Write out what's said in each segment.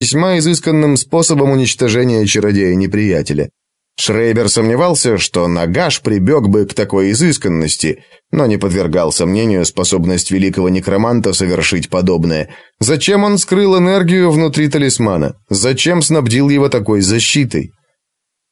весьма изысканным способом уничтожения чародея-неприятеля. Шрейбер сомневался, что Нагаш прибег бы к такой изысканности, но не подвергал сомнению способность великого некроманта совершить подобное. Зачем он скрыл энергию внутри талисмана? Зачем снабдил его такой защитой?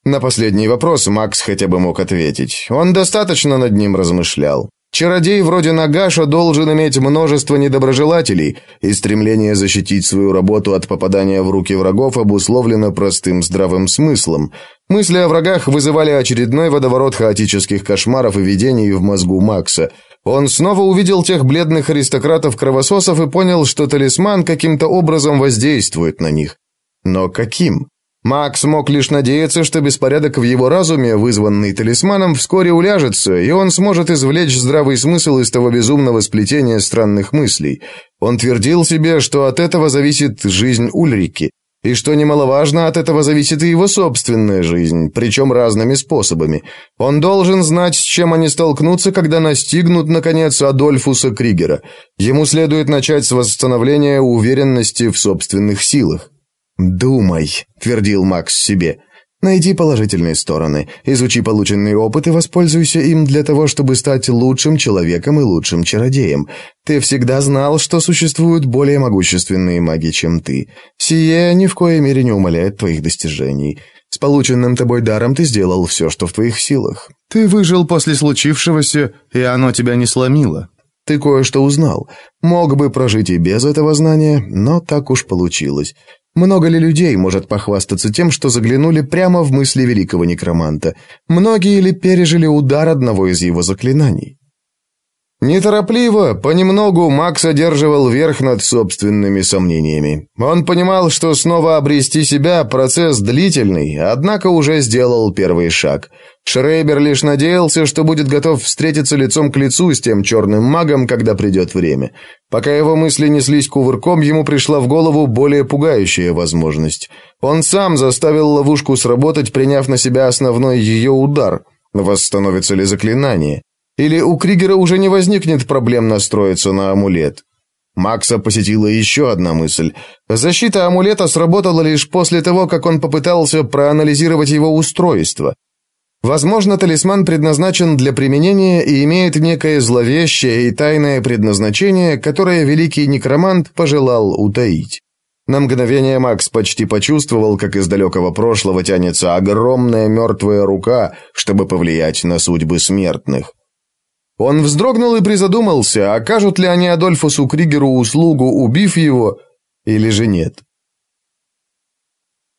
На последний вопрос Макс хотя бы мог ответить. Он достаточно над ним размышлял. Чародей вроде Нагаша должен иметь множество недоброжелателей, и стремление защитить свою работу от попадания в руки врагов обусловлено простым здравым смыслом. Мысли о врагах вызывали очередной водоворот хаотических кошмаров и видений в мозгу Макса. Он снова увидел тех бледных аристократов-кровососов и понял, что талисман каким-то образом воздействует на них. Но каким? Макс мог лишь надеяться, что беспорядок в его разуме, вызванный талисманом, вскоре уляжется, и он сможет извлечь здравый смысл из того безумного сплетения странных мыслей. Он твердил себе, что от этого зависит жизнь Ульрики, и что немаловажно, от этого зависит и его собственная жизнь, причем разными способами. Он должен знать, с чем они столкнутся, когда настигнут, наконец, Адольфуса Кригера. Ему следует начать с восстановления уверенности в собственных силах. «Думай», — твердил Макс себе. «Найди положительные стороны, изучи полученный опыт и воспользуйся им для того, чтобы стать лучшим человеком и лучшим чародеем. Ты всегда знал, что существуют более могущественные маги, чем ты. Сие ни в коей мере не умаляет твоих достижений. С полученным тобой даром ты сделал все, что в твоих силах. Ты выжил после случившегося, и оно тебя не сломило. Ты кое-что узнал. Мог бы прожить и без этого знания, но так уж получилось. Много ли людей может похвастаться тем, что заглянули прямо в мысли великого некроманта? Многие ли пережили удар одного из его заклинаний? Неторопливо, понемногу Макс одерживал верх над собственными сомнениями. Он понимал, что снова обрести себя – процесс длительный, однако уже сделал первый шаг. Шрейбер лишь надеялся, что будет готов встретиться лицом к лицу с тем черным магом, когда придет время. Пока его мысли неслись кувырком, ему пришла в голову более пугающая возможность. Он сам заставил ловушку сработать, приняв на себя основной ее удар. Восстановится ли заклинание? Или у Кригера уже не возникнет проблем настроиться на амулет? Макса посетила еще одна мысль. Защита амулета сработала лишь после того, как он попытался проанализировать его устройство. Возможно, талисман предназначен для применения и имеет некое зловещее и тайное предназначение, которое великий некромант пожелал утаить. На мгновение Макс почти почувствовал, как из далекого прошлого тянется огромная мертвая рука, чтобы повлиять на судьбы смертных. Он вздрогнул и призадумался, окажут ли они Адольфусу Кригеру услугу, убив его, или же нет.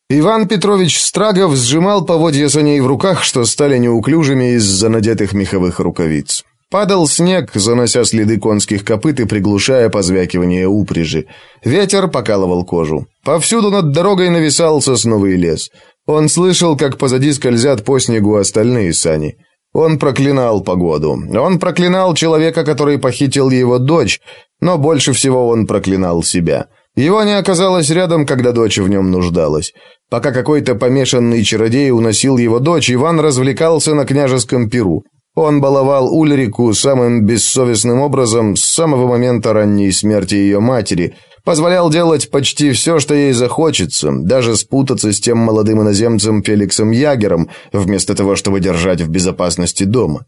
Иван Петрович Страгов сжимал поводья саней в руках, что стали неуклюжими из-за надетых меховых рукавиц. Падал снег, занося следы конских копыт и приглушая позвякивание упряжи. Ветер покалывал кожу. Повсюду над дорогой нависал сосновый лес. Он слышал, как позади скользят по снегу остальные сани. Он проклинал погоду. Он проклинал человека, который похитил его дочь, но больше всего он проклинал себя. Его не оказалось рядом, когда дочь в нем нуждалась. Пока какой-то помешанный чародей уносил его дочь, Иван развлекался на княжеском пиру. Он баловал Ульрику самым бессовестным образом с самого момента ранней смерти ее матери – Позволял делать почти все, что ей захочется, даже спутаться с тем молодым иноземцем Феликсом Ягером, вместо того, чтобы держать в безопасности дома.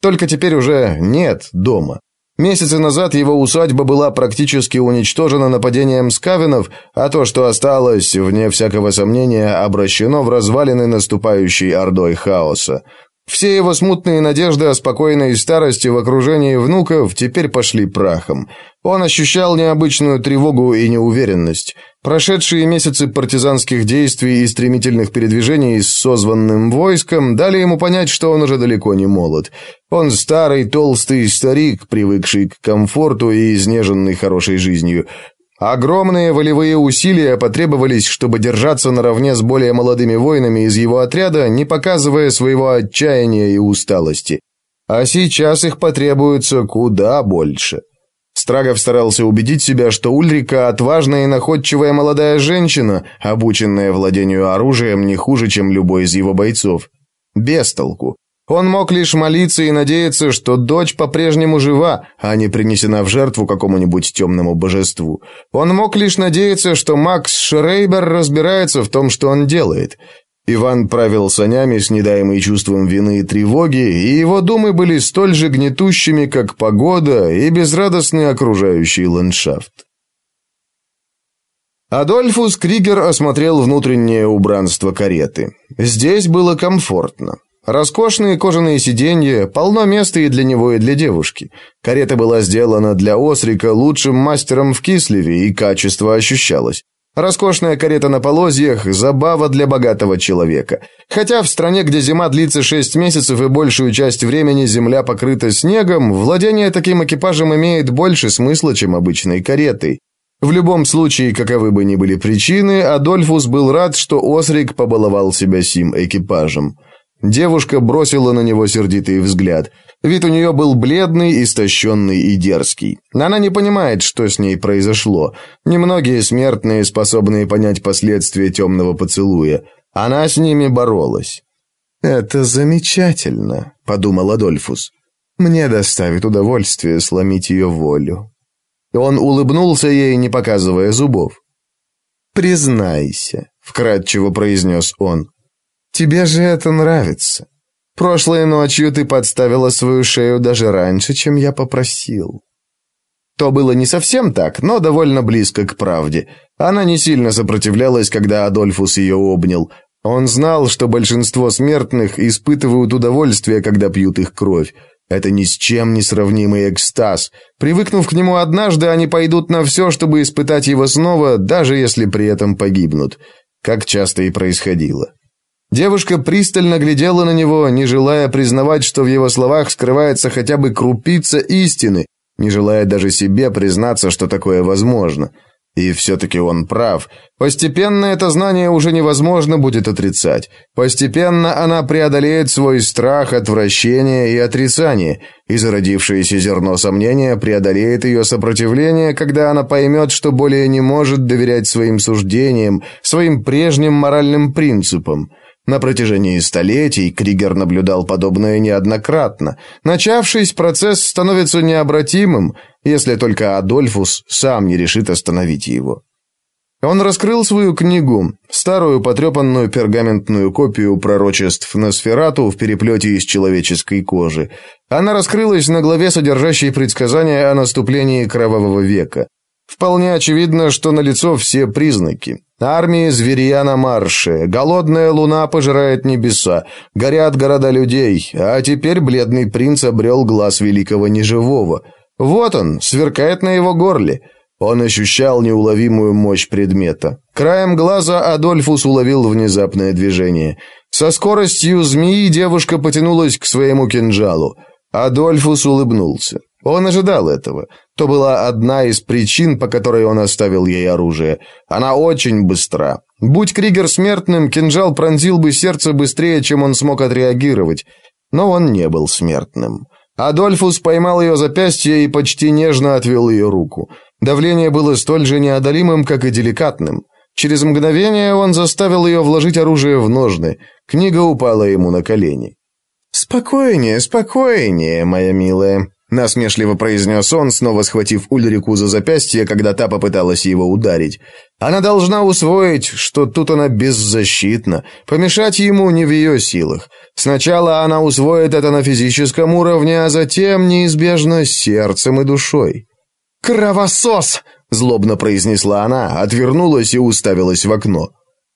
Только теперь уже нет дома. Месяцы назад его усадьба была практически уничтожена нападением скавинов, а то, что осталось, вне всякого сомнения, обращено в развалины наступающей ордой хаоса. Все его смутные надежды о спокойной старости в окружении внуков теперь пошли прахом. Он ощущал необычную тревогу и неуверенность. Прошедшие месяцы партизанских действий и стремительных передвижений с созванным войском дали ему понять, что он уже далеко не молод. Он старый, толстый старик, привыкший к комфорту и изнеженный хорошей жизнью. Огромные волевые усилия потребовались, чтобы держаться наравне с более молодыми воинами из его отряда, не показывая своего отчаяния и усталости. А сейчас их потребуется куда больше. Страгов старался убедить себя, что Ульрика отважная и находчивая молодая женщина, обученная владению оружием не хуже, чем любой из его бойцов. Без толку. Он мог лишь молиться и надеяться, что дочь по-прежнему жива, а не принесена в жертву какому-нибудь темному божеству. Он мог лишь надеяться, что Макс Шрейбер разбирается в том, что он делает. Иван правил санями с недаемой чувством вины и тревоги, и его думы были столь же гнетущими, как погода и безрадостный окружающий ландшафт. Адольфус Кригер осмотрел внутреннее убранство кареты. Здесь было комфортно. Роскошные кожаные сиденья, полно места и для него, и для девушки. Карета была сделана для Осрика лучшим мастером в Кислеве, и качество ощущалось. Роскошная карета на полозьях – забава для богатого человека. Хотя в стране, где зима длится шесть месяцев и большую часть времени земля покрыта снегом, владение таким экипажем имеет больше смысла, чем обычной каретой. В любом случае, каковы бы ни были причины, Адольфус был рад, что Осрик побаловал себя сим экипажем. Девушка бросила на него сердитый взгляд. Вид у нее был бледный, истощенный и дерзкий. Она не понимает, что с ней произошло. Немногие смертные, способные понять последствия темного поцелуя. Она с ними боролась. «Это замечательно», — подумал Адольфус. «Мне доставит удовольствие сломить ее волю». Он улыбнулся ей, не показывая зубов. «Признайся», — вкратчиво произнес он. Тебе же это нравится. Прошлой ночью ты подставила свою шею даже раньше, чем я попросил. То было не совсем так, но довольно близко к правде. Она не сильно сопротивлялась, когда Адольфус ее обнял. Он знал, что большинство смертных испытывают удовольствие, когда пьют их кровь. Это ни с чем не сравнимый экстаз. Привыкнув к нему однажды, они пойдут на все, чтобы испытать его снова, даже если при этом погибнут. Как часто и происходило. Девушка пристально глядела на него, не желая признавать, что в его словах скрывается хотя бы крупица истины, не желая даже себе признаться, что такое возможно. И все-таки он прав. Постепенно это знание уже невозможно будет отрицать. Постепенно она преодолеет свой страх, отвращение и отрицание, и зародившееся зерно сомнения преодолеет ее сопротивление, когда она поймет, что более не может доверять своим суждениям, своим прежним моральным принципам. На протяжении столетий Кригер наблюдал подобное неоднократно. Начавшись, процесс становится необратимым, если только Адольфус сам не решит остановить его. Он раскрыл свою книгу, старую потрепанную пергаментную копию пророчеств Носферату в переплете из человеческой кожи. Она раскрылась на главе, содержащей предсказания о наступлении кровавого века. Вполне очевидно, что налицо все признаки. Армии зверья на марше, голодная луна пожирает небеса, горят города людей, а теперь бледный принц обрел глаз великого неживого. Вот он, сверкает на его горле. Он ощущал неуловимую мощь предмета. Краем глаза Адольфус уловил внезапное движение. Со скоростью змеи девушка потянулась к своему кинжалу. Адольфус улыбнулся. Он ожидал этого. То была одна из причин, по которой он оставил ей оружие. Она очень быстра. Будь Кригер смертным, кинжал пронзил бы сердце быстрее, чем он смог отреагировать. Но он не был смертным. Адольфус поймал ее запястье и почти нежно отвел ее руку. Давление было столь же неодолимым, как и деликатным. Через мгновение он заставил ее вложить оружие в ножны. Книга упала ему на колени. «Спокойнее, спокойнее, моя милая», насмешливо произнес он, снова схватив Ульрику за запястье, когда та попыталась его ударить. Она должна усвоить, что тут она беззащитна. Помешать ему не в ее силах. Сначала она усвоит это на физическом уровне, а затем неизбежно сердцем и душой. «Кровосос!» – злобно произнесла она, отвернулась и уставилась в окно.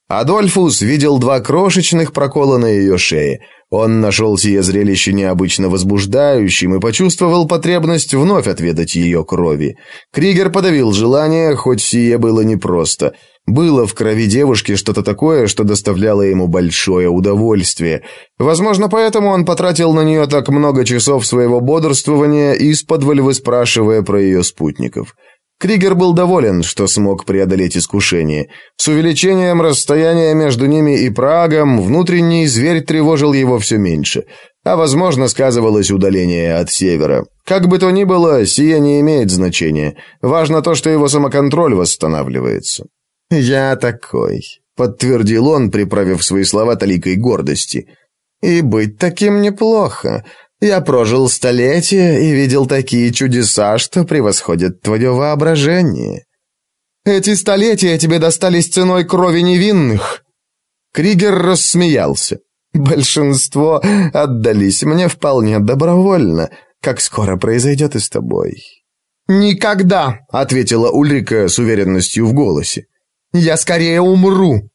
Адольфус видел два крошечных прокола на ее шее – он нашел сие зрелище необычно возбуждающим и почувствовал потребность вновь отведать ее крови. Кригер подавил желание, хоть сие было непросто. Было в крови девушки что-то такое, что доставляло ему большое удовольствие. Возможно, поэтому он потратил на нее так много часов своего бодрствования, исподволь выспрашивая про ее спутников. Кригер был доволен, что смог преодолеть искушение. С увеличением расстояния между ними и Прагом внутренний зверь тревожил его все меньше, а, возможно, сказывалось удаление от севера. Как бы то ни было, сие не имеет значения. Важно то, что его самоконтроль восстанавливается. «Я такой», — подтвердил он, приправив свои слова таликой гордости. И быть таким неплохо. Я прожил столетия и видел такие чудеса, что превосходят твое воображение. Эти столетия тебе достались ценой крови невинных. Кригер рассмеялся. Большинство отдались мне вполне добровольно. Как скоро произойдет и с тобой? «Никогда», — ответила Ульрика с уверенностью в голосе. «Я скорее умру».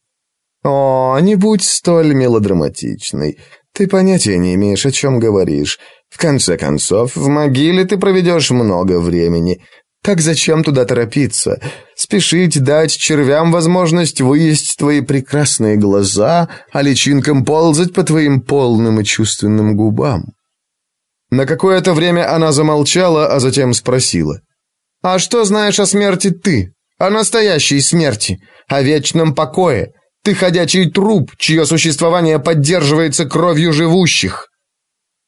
«О, не будь столь мелодраматичной. Ты понятия не имеешь, о чем говоришь. В конце концов, в могиле ты проведешь много времени. Так зачем туда торопиться? Спешить дать червям возможность выесть твои прекрасные глаза, а личинкам ползать по твоим полным и чувственным губам?» На какое-то время она замолчала, а затем спросила. «А что знаешь о смерти ты? О настоящей смерти? О вечном покое? Ты ходячий труп, чье существование поддерживается кровью живущих».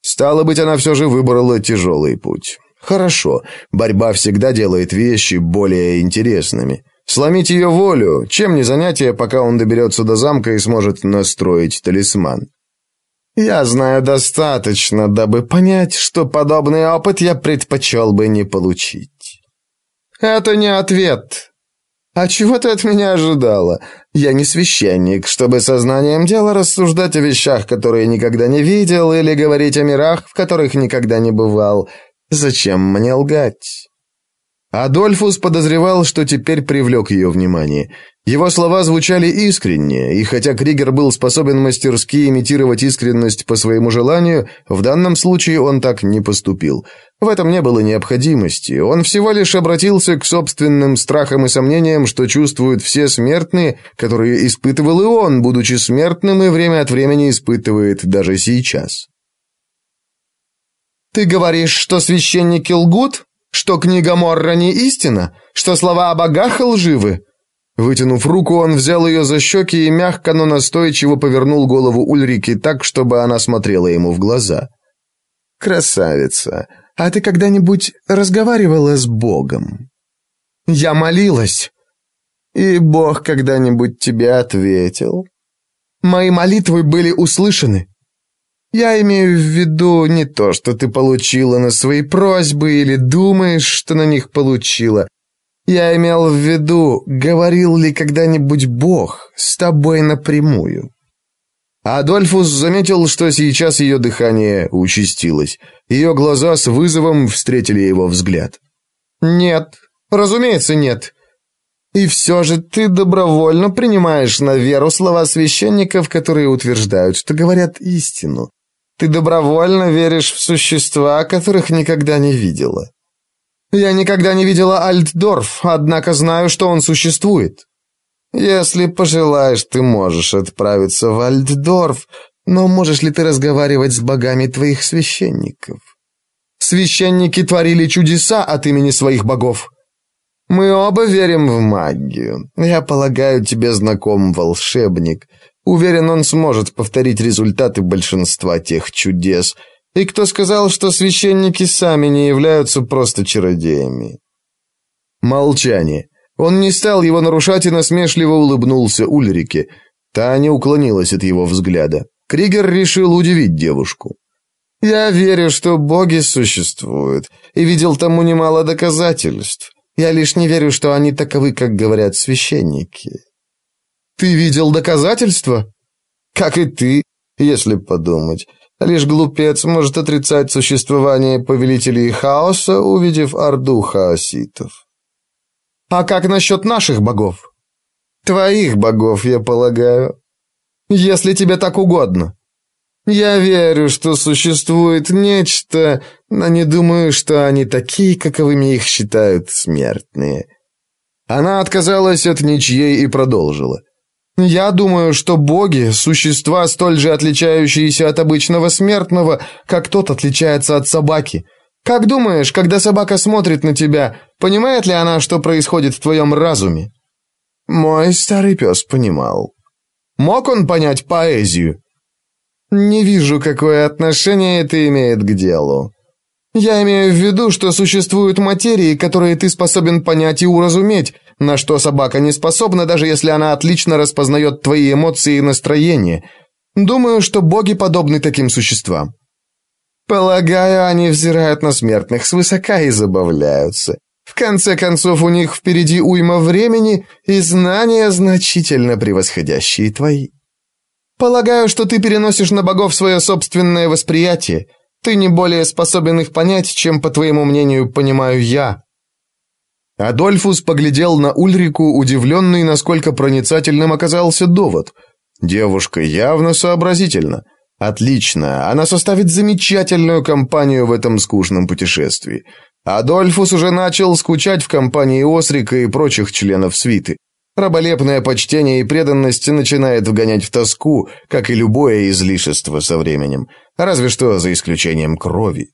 Стало быть, она все же выбрала тяжелый путь. Хорошо, борьба всегда делает вещи более интересными. Сломить ее волю, чем не занятие, пока он доберется до замка и сможет настроить талисман. Я знаю достаточно, дабы понять, что подобный опыт я предпочел бы не получить. Это не ответ, «А чего ты от меня ожидала? Я не священник, чтобы сознанием дела рассуждать о вещах, которые никогда не видел, или говорить о мирах, в которых никогда не бывал. Зачем мне лгать?» Адольфус подозревал, что теперь привлек ее внимание. Его слова звучали искренне, и хотя Кригер был способен мастерски имитировать искренность по своему желанию, в данном случае он так не поступил. В этом не было необходимости, он всего лишь обратился к собственным страхам и сомнениям, что чувствуют все смертные, которые испытывал и он, будучи смертным, и время от времени испытывает даже сейчас. «Ты говоришь, что священники лгут?» Что книга Морра не истина? Что слова о богах лживы?» Вытянув руку, он взял ее за щеки и мягко, но настойчиво повернул голову Ульрики так, чтобы она смотрела ему в глаза. «Красавица, а ты когда-нибудь разговаривала с Богом?» «Я молилась». «И Бог когда-нибудь тебе ответил?» «Мои молитвы были услышаны. Я имею в виду не то, что ты получила на свои просьбы или думаешь, что на них получила. Я имел в виду, говорил ли когда-нибудь Бог с тобой напрямую. Адольфус заметил, что сейчас ее дыхание участилось. Ее глаза с вызовом встретили его взгляд. «Нет, разумеется, нет. И все же ты добровольно принимаешь на веру слова священников, которые утверждают, что говорят истину. Ты добровольно веришь в существа, которых никогда не видела. Я никогда не видела Альтдорф, однако знаю, что он существует. Если пожелаешь, ты можешь отправиться в Альтдорф, но можешь ли ты разговаривать с богами твоих священников? Священники творили чудеса от имени своих богов. Мы оба верим в магию. Я полагаю, тебе знаком волшебник. Уверен, он сможет повторить результаты большинства тех чудес. И кто сказал, что священники сами не являются просто чародеями? Молчание. Он не стал его нарушать и насмешливо улыбнулся Ульрике. Та не уклонилась от его взгляда. Кригер решил удивить девушку. «Я верю, что боги существуют, и видел тому немало доказательств. Я лишь не верю, что они таковы, как говорят священники». Ты видел доказательства? Как и ты, если подумать. Лишь глупец может отрицать существование повелителей хаоса, увидев орду хаоситов. А как насчет наших богов? Твоих богов, я полагаю. Если тебе так угодно. Я верю, что существует нечто, но не думаю, что они такие, каковыми их считают смертные. Она отказалась от ничьей и продолжила. Я думаю, что боги – существа, столь же отличающиеся от обычного смертного, как тот отличается от собаки. Как думаешь, когда собака смотрит на тебя, понимает ли она, что происходит в твоем разуме? Мой старый пес понимал. Мог он понять поэзию? Не вижу, какое отношение это имеет к делу. Я имею в виду, что существуют материи, которые ты способен понять и уразуметь, на что собака не способна, даже если она отлично распознает твои эмоции и настроение. Думаю, что боги подобны таким существам. Полагаю, они взирают на смертных свысока и забавляются. В конце концов, у них впереди уйма времени и знания, значительно превосходящие твои. Полагаю, что ты переносишь на богов свое собственное восприятие. Ты не более способен их понять, чем, по твоему мнению, понимаю я. Адольфус поглядел на Ульрику, удивленный, насколько проницательным оказался довод. Девушка явно сообразительна. Отлично, она составит замечательную компанию в этом скучном путешествии. Адольфус уже начал скучать в компании Осрика и прочих членов свиты. Раболепное почтение и преданность начинает вгонять в тоску, как и любое излишество со временем, разве что за исключением крови.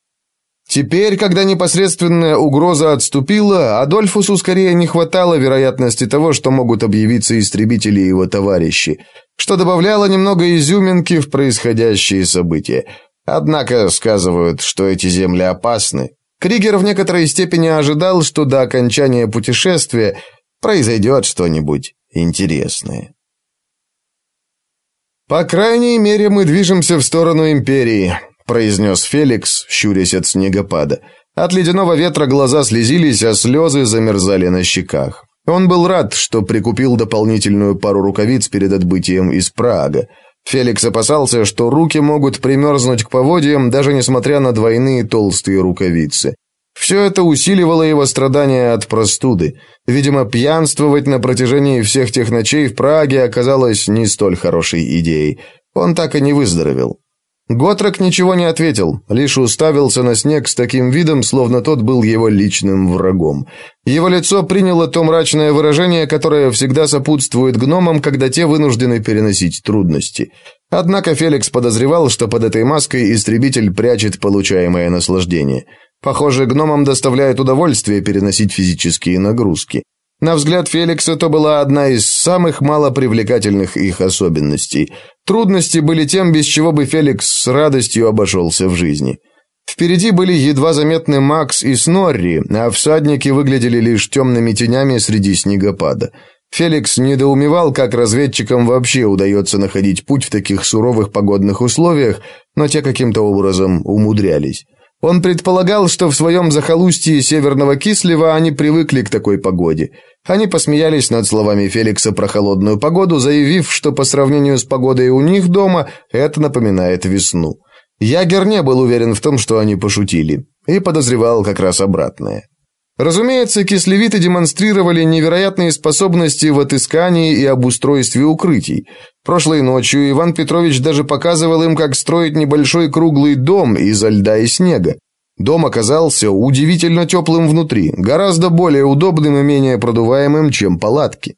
Теперь, когда непосредственная угроза отступила, Адольфусу скорее не хватало вероятности того, что могут объявиться истребители его товарищи, что добавляло немного изюминки в происходящие события. Однако сказывают, что эти земли опасны. Кригер в некоторой степени ожидал, что до окончания путешествия произойдет что-нибудь интересное. «По крайней мере, мы движемся в сторону Империи», произнес Феликс, щурясь от снегопада. От ледяного ветра глаза слезились, а слезы замерзали на щеках. Он был рад, что прикупил дополнительную пару рукавиц перед отбытием из Прага. Феликс опасался, что руки могут примерзнуть к поводьям, даже несмотря на двойные толстые рукавицы. Все это усиливало его страдания от простуды. Видимо, пьянствовать на протяжении всех тех ночей в Праге оказалось не столь хорошей идеей. Он так и не выздоровел. Готрок ничего не ответил, лишь уставился на снег с таким видом, словно тот был его личным врагом. Его лицо приняло то мрачное выражение, которое всегда сопутствует гномам, когда те вынуждены переносить трудности. Однако Феликс подозревал, что под этой маской истребитель прячет получаемое наслаждение. Похоже, гномам доставляет удовольствие переносить физические нагрузки. На взгляд Феликса это была одна из самых малопривлекательных их особенностей. Трудности были тем, без чего бы Феликс с радостью обошелся в жизни. Впереди были едва заметны Макс и Снорри, а всадники выглядели лишь темными тенями среди снегопада. Феликс недоумевал, как разведчикам вообще удается находить путь в таких суровых погодных условиях, но те каким-то образом умудрялись. Он предполагал, что в своем захолустье Северного Кислева они привыкли к такой погоде. Они посмеялись над словами Феликса про холодную погоду, заявив, что по сравнению с погодой у них дома это напоминает весну. Ягер не был уверен в том, что они пошутили, и подозревал как раз обратное. Разумеется, кислевиты демонстрировали невероятные способности в отыскании и обустройстве укрытий. Прошлой ночью Иван Петрович даже показывал им, как строить небольшой круглый дом из льда и снега. Дом оказался удивительно теплым внутри, гораздо более удобным и менее продуваемым, чем палатки.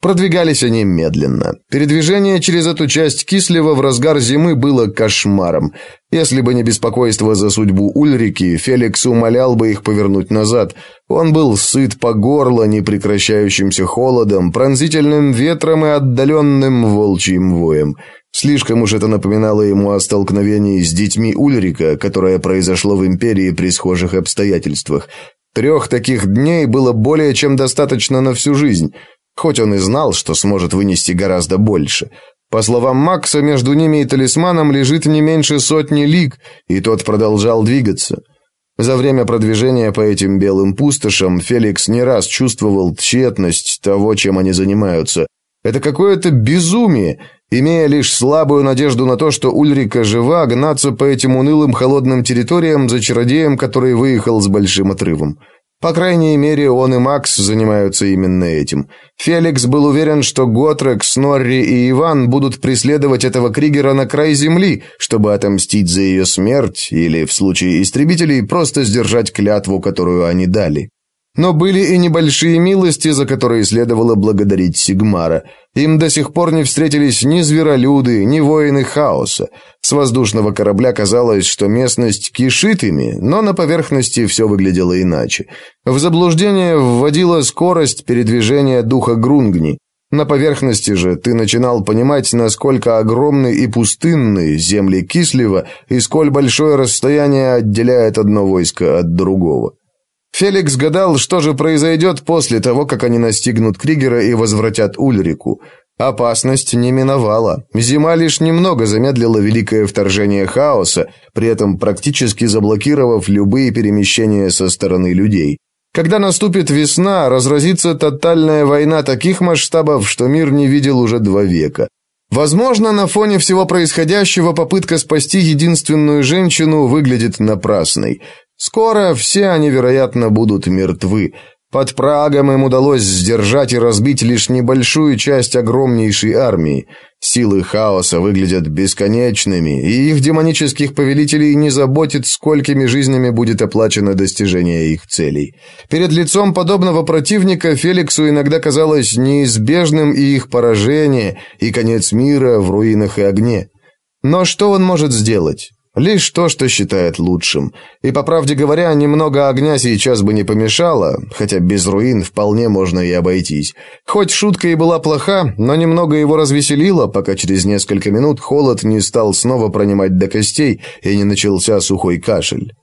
Продвигались они медленно. Передвижение через эту часть Кислева в разгар зимы было кошмаром. Если бы не беспокойство за судьбу Ульрики, Феликс умолял бы их повернуть назад. Он был сыт по горло непрекращающимся холодом, пронзительным ветром и отдаленным волчьим воем. Слишком уж это напоминало ему о столкновении с детьми Ульрика, которое произошло в Империи при схожих обстоятельствах. Трех таких дней было более чем достаточно на всю жизнь – хоть он и знал, что сможет вынести гораздо больше. По словам Макса, между ними и талисманом лежит не меньше сотни лиг, и тот продолжал двигаться. За время продвижения по этим белым пустошам Феликс не раз чувствовал тщетность того, чем они занимаются. Это какое-то безумие, имея лишь слабую надежду на то, что Ульрика жива, гнаться по этим унылым холодным территориям за чародеем, который выехал с большим отрывом. По крайней мере, он и Макс занимаются именно этим. Феликс был уверен, что Готрек, Снорри и Иван будут преследовать этого Кригера на край земли, чтобы отомстить за ее смерть или, в случае истребителей, просто сдержать клятву, которую они дали. Но были и небольшие милости, за которые следовало благодарить Сигмара. Им до сих пор не встретились ни зверолюды, ни воины хаоса. С воздушного корабля казалось, что местность кишит ими, но на поверхности все выглядело иначе. В заблуждение вводила скорость передвижения духа Грунгни. На поверхности же ты начинал понимать, насколько огромны и пустынны земли Кислева и сколь большое расстояние отделяет одно войско от другого. Феликс гадал, что же произойдет после того, как они настигнут Кригера и возвратят Ульрику. Опасность не миновала. Зима лишь немного замедлила великое вторжение хаоса, при этом практически заблокировав любые перемещения со стороны людей. Когда наступит весна, разразится тотальная война таких масштабов, что мир не видел уже два века. Возможно, на фоне всего происходящего попытка спасти единственную женщину выглядит напрасной. Скоро все они, вероятно, будут мертвы. Под Прагом им удалось сдержать и разбить лишь небольшую часть огромнейшей армии. Силы хаоса выглядят бесконечными, и их демонических повелителей не заботит, сколькими жизнями будет оплачено достижение их целей. Перед лицом подобного противника Феликсу иногда казалось неизбежным и их поражение, и конец мира в руинах и огне. Но что он может сделать? Лишь то, что считает лучшим. И, по правде говоря, немного огня сейчас бы не помешало, хотя без руин вполне можно и обойтись. Хоть шутка и была плоха, но немного его развеселило, пока через несколько минут холод не стал снова пронимать до костей и не начался сухой кашель.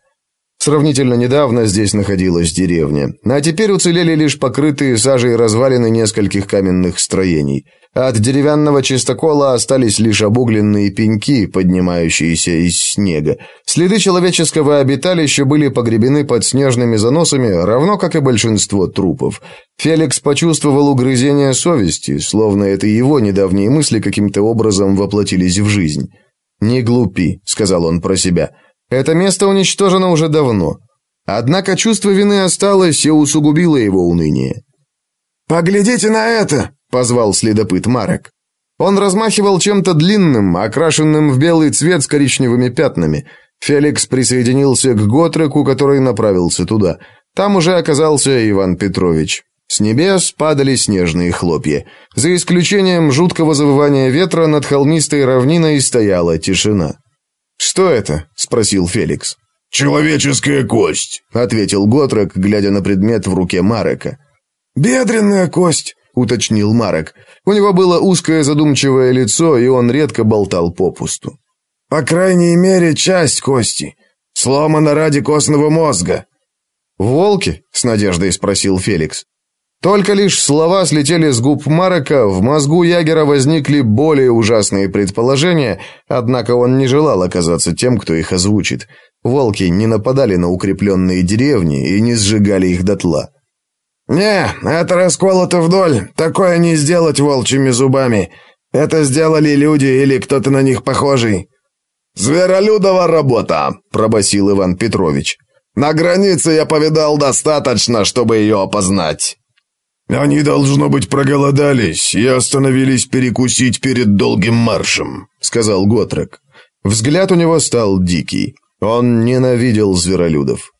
Сравнительно недавно здесь находилась деревня, а теперь уцелели лишь покрытые сажей развалины нескольких каменных строений – от деревянного чистокола остались лишь обугленные пеньки, поднимающиеся из снега. Следы человеческого обиталища были погребены под снежными заносами, равно как и большинство трупов. Феликс почувствовал угрызение совести, словно это его недавние мысли каким-то образом воплотились в жизнь. «Не глупи», — сказал он про себя. «Это место уничтожено уже давно». Однако чувство вины осталось и усугубило его уныние. «Поглядите на это!» Позвал следопыт Марек. Он размахивал чем-то длинным, окрашенным в белый цвет с коричневыми пятнами. Феликс присоединился к Готреку, который направился туда. Там уже оказался Иван Петрович. С небес падали снежные хлопья. За исключением жуткого завывания ветра над холмистой равниной стояла тишина. «Что это?» – спросил Феликс. «Человеческая кость», – ответил Готрек, глядя на предмет в руке Марека. «Бедренная кость», — уточнил Марек. У него было узкое задумчивое лицо, и он редко болтал попусту. «По крайней мере, часть кости. Сломана ради костного мозга». «Волки?» — с надеждой спросил Феликс. Только лишь слова слетели с губ Марека, в мозгу Ягера возникли более ужасные предположения, однако он не желал оказаться тем, кто их озвучит. Волки не нападали на укрепленные деревни и не сжигали их дотла. «Не, это расколото вдоль. Такое не сделать волчьими зубами. Это сделали люди или кто-то на них похожий». «Зверолюдова работа», — пробасил Иван Петрович. «На границе я повидал достаточно, чтобы ее опознать». «Они, должно быть, проголодались и остановились перекусить перед долгим маршем», — сказал Готрек. Взгляд у него стал дикий. Он ненавидел зверолюдов.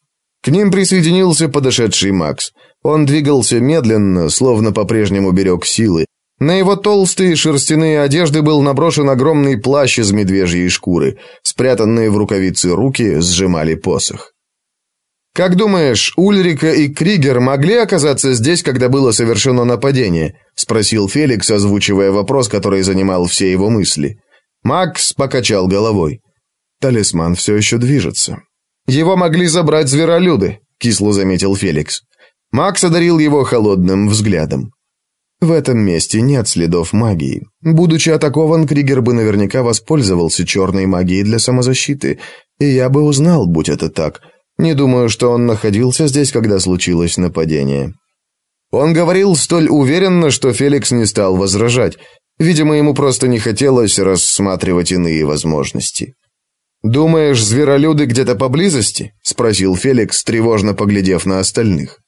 К ним присоединился подошедший Макс. Он двигался медленно, словно по-прежнему берег силы. На его толстые шерстяные одежды был наброшен огромный плащ из медвежьей шкуры. Спрятанные в рукавицы руки сжимали посох. «Как думаешь, Ульрика и Кригер могли оказаться здесь, когда было совершено нападение?» – спросил Феликс, озвучивая вопрос, который занимал все его мысли. Макс покачал головой. «Талисман все еще движется». «Его могли забрать зверолюды», – кисло заметил Феликс. Макс одарил его холодным взглядом. В этом месте нет следов магии. Будучи атакован, Кригер бы наверняка воспользовался черной магией для самозащиты, и я бы узнал, будь это так. Не думаю, что он находился здесь, когда случилось нападение. Он говорил столь уверенно, что Феликс не стал возражать. Видимо, ему просто не хотелось рассматривать иные возможности. «Думаешь, зверолюды где-то поблизости?» – спросил Феликс, тревожно поглядев на остальных.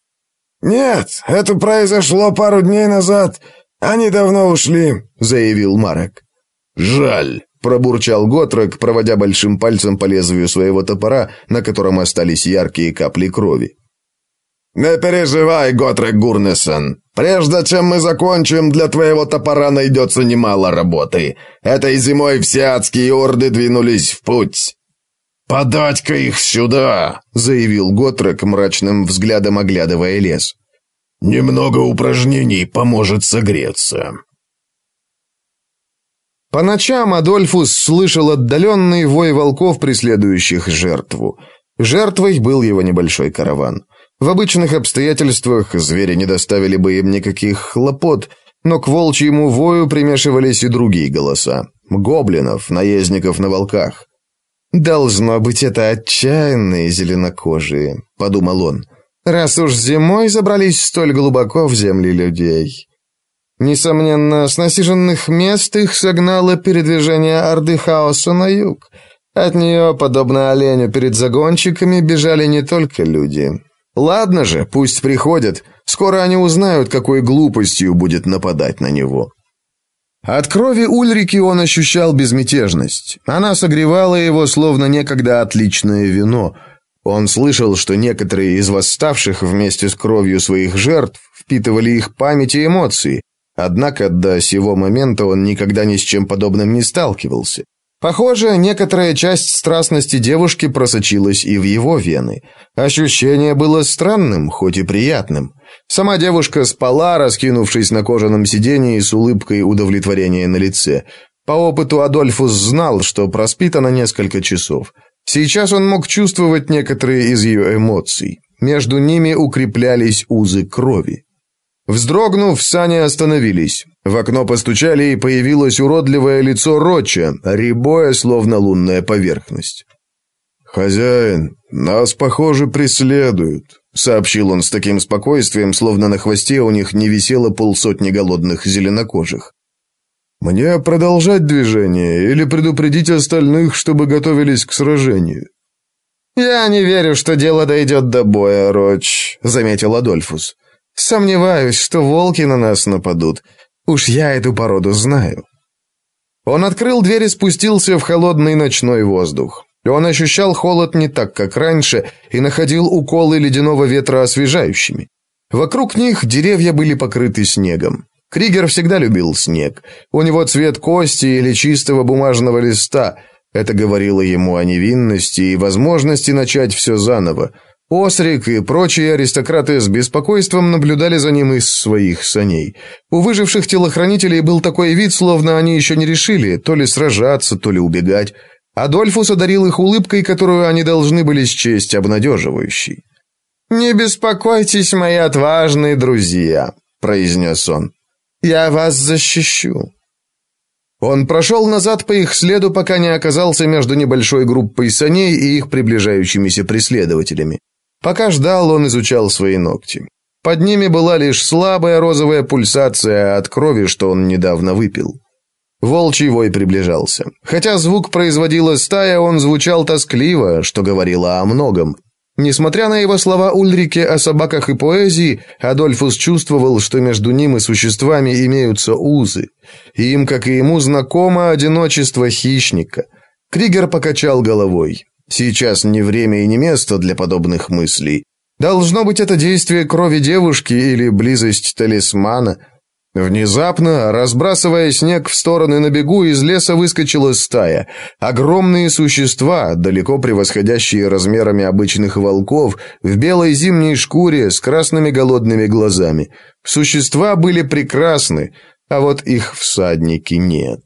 «Нет, это произошло пару дней назад. Они давно ушли», — заявил Марек. «Жаль», — пробурчал Готрек, проводя большим пальцем по лезвию своего топора, на котором остались яркие капли крови. «Не переживай, Готрек Гурнесон. Прежде чем мы закончим, для твоего топора найдется немало работы. Этой зимой все адские орды двинулись в путь. «Подать-ка их сюда!» — заявил Готрек, мрачным взглядом оглядывая лес. «Немного упражнений поможет согреться». По ночам Адольфус слышал отдаленный вой волков, преследующих жертву. Жертвой был его небольшой караван. В обычных обстоятельствах звери не доставили бы им никаких хлопот, но к волчьему вою примешивались и другие голоса. Гоблинов, наездников на волках. «Должно быть, это отчаянные зеленокожие», — подумал он, «раз уж зимой забрались столь глубоко в земли людей». Несомненно, с насиженных мест их согнало передвижение Орды Хаоса на юг. От нее, подобно оленю перед загонщиками, бежали не только люди. Ладно же, пусть приходят, скоро они узнают, какой глупостью будет нападать на него. От крови Ульрики он ощущал безмятежность. Она согревала его, словно некогда отличное вино. Он слышал, что некоторые из восставших вместе с кровью своих жертв впитывали их память и эмоции, Однако до сего момента он никогда ни с чем подобным не сталкивался. Похоже, некоторая часть страстности девушки просочилась и в его вены. Ощущение было странным, хоть и приятным. Сама девушка спала, раскинувшись на кожаном сиденье с улыбкой удовлетворения на лице. По опыту Адольфус знал, что проспит она несколько часов. Сейчас он мог чувствовать некоторые из ее эмоций. Между ними укреплялись узы крови. Вздрогнув, сани остановились. В окно постучали, и появилось уродливое лицо Роча, рябое, словно лунная поверхность. «Хозяин, нас, похоже, преследуют», — сообщил он с таким спокойствием, словно на хвосте у них не висело полсотни голодных зеленокожих. «Мне продолжать движение или предупредить остальных, чтобы готовились к сражению?» «Я не верю, что дело дойдет до боя, Роч», — заметил Адольфус. Сомневаюсь, что волки на нас нападут. Уж я эту породу знаю. Он открыл дверь и спустился в холодный ночной воздух. Он ощущал холод не так, как раньше, и находил уколы ледяного ветра освежающими. Вокруг них деревья были покрыты снегом. Кригер всегда любил снег. У него цвет кости или чистого бумажного листа. Это говорило ему о невинности и возможности начать все заново. Осрик и прочие аристократы с беспокойством наблюдали за ним из своих саней. У выживших телохранителей был такой вид, словно они еще не решили, то ли сражаться, то ли убегать. Адольфус одарил их улыбкой, которую они должны были счесть обнадеживающей. «Не беспокойтесь, мои отважные друзья», — произнес он. «Я вас защищу». Он прошел назад по их следу, пока не оказался между небольшой группой саней и их приближающимися преследователями. Пока ждал, он изучал свои ногти. Под ними была лишь слабая розовая пульсация от крови, что он недавно выпил. Волчий вой приближался. Хотя звук производила стая, он звучал тоскливо, что говорило о многом. Несмотря на его слова Ульрике о собаках и поэзии, Адольфус чувствовал, что между ним и существами имеются узы. И им, как и ему, знакомо одиночество хищника. Кригер покачал головой. Сейчас не время и не место для подобных мыслей. Должно быть это действие крови девушки или близость талисмана. Внезапно, разбрасывая снег в стороны на бегу, из леса выскочила стая. Огромные существа, далеко превосходящие размерами обычных волков, в белой зимней шкуре с красными голодными глазами. Существа были прекрасны, а вот их всадники нет.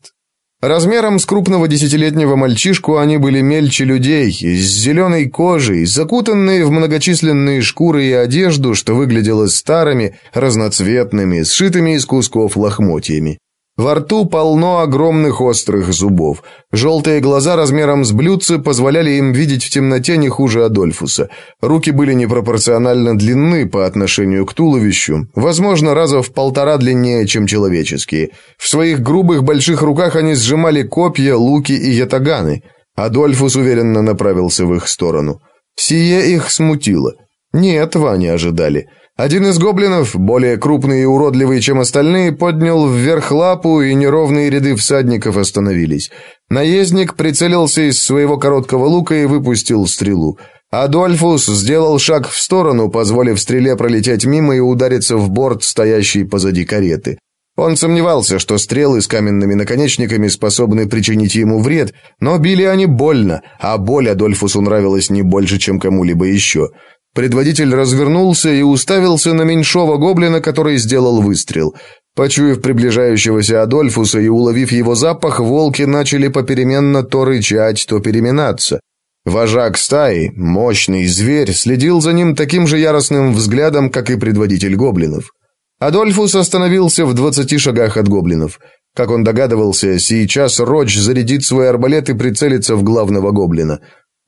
Размером с крупного десятилетнего мальчишку они были мельче людей, с зеленой кожей, закутанные в многочисленные шкуры и одежду, что выглядело старыми, разноцветными, сшитыми из кусков лохмотьями. Во рту полно огромных острых зубов. Желтые глаза размером с блюдце позволяли им видеть в темноте не хуже Адольфуса. Руки были непропорционально длинны по отношению к туловищу, возможно, раза в полтора длиннее, чем человеческие. В своих грубых больших руках они сжимали копья, луки и ятаганы. Адольфус уверенно направился в их сторону. Сие их смутило. Не этого они ожидали. Один из гоблинов, более крупный и уродливый, чем остальные, поднял вверх лапу, и неровные ряды всадников остановились. Наездник прицелился из своего короткого лука и выпустил стрелу. Адольфус сделал шаг в сторону, позволив стреле пролететь мимо и удариться в борт, стоящий позади кареты. Он сомневался, что стрелы с каменными наконечниками способны причинить ему вред, но били они больно, а боль Адольфусу нравилась не больше, чем кому-либо еще. Предводитель развернулся и уставился на меньшого гоблина, который сделал выстрел. Почуяв приближающегося Адольфуса и уловив его запах, волки начали попеременно то рычать, то переминаться. Вожак стаи, мощный зверь, следил за ним таким же яростным взглядом, как и предводитель гоблинов. Адольфус остановился в двадцати шагах от гоблинов. Как он догадывался, сейчас Роч зарядит свой арбалет и прицелится в главного гоблина.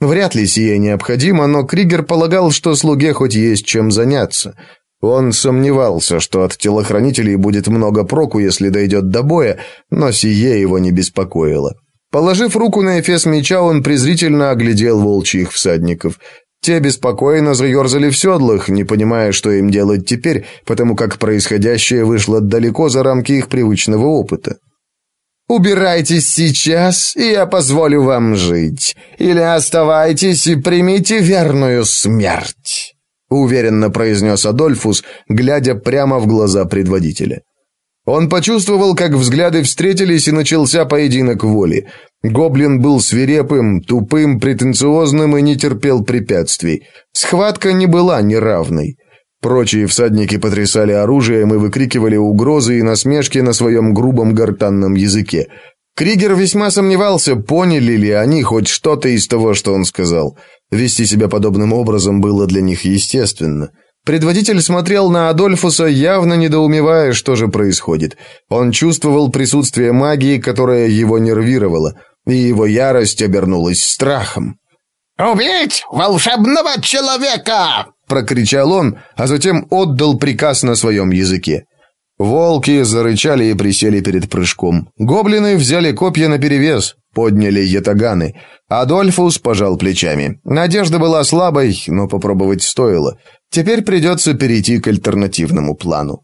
Вряд ли сие необходимо, но Кригер полагал, что слуге хоть есть чем заняться. Он сомневался, что от телохранителей будет много проку, если дойдет до боя, но сие его не беспокоило. Положив руку на эфес меча, он презрительно оглядел волчьих всадников. Те беспокойно заерзали в седлах, не понимая, что им делать теперь, потому как происходящее вышло далеко за рамки их привычного опыта. «Убирайтесь сейчас, и я позволю вам жить. Или оставайтесь и примите верную смерть», — уверенно произнес Адольфус, глядя прямо в глаза предводителя. Он почувствовал, как взгляды встретились, и начался поединок воли. Гоблин был свирепым, тупым, претенциозным и не терпел препятствий. Схватка не была неравной. Прочие всадники потрясали оружием и выкрикивали угрозы и насмешки на своем грубом гортанном языке. Кригер весьма сомневался, поняли ли они хоть что-то из того, что он сказал. Вести себя подобным образом было для них естественно. Предводитель смотрел на Адольфуса, явно недоумевая, что же происходит. Он чувствовал присутствие магии, которая его нервировала – и его ярость обернулась страхом. «Убить волшебного человека!» — прокричал он, а затем отдал приказ на своем языке. Волки зарычали и присели перед прыжком. Гоблины взяли копья наперевес, подняли ятаганы. Адольфус пожал плечами. Надежда была слабой, но попробовать стоило. Теперь придется перейти к альтернативному плану.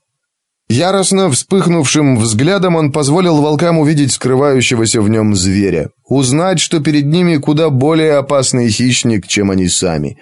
Яростно вспыхнувшим взглядом он позволил волкам увидеть скрывающегося в нем зверя, узнать, что перед ними куда более опасный хищник, чем они сами.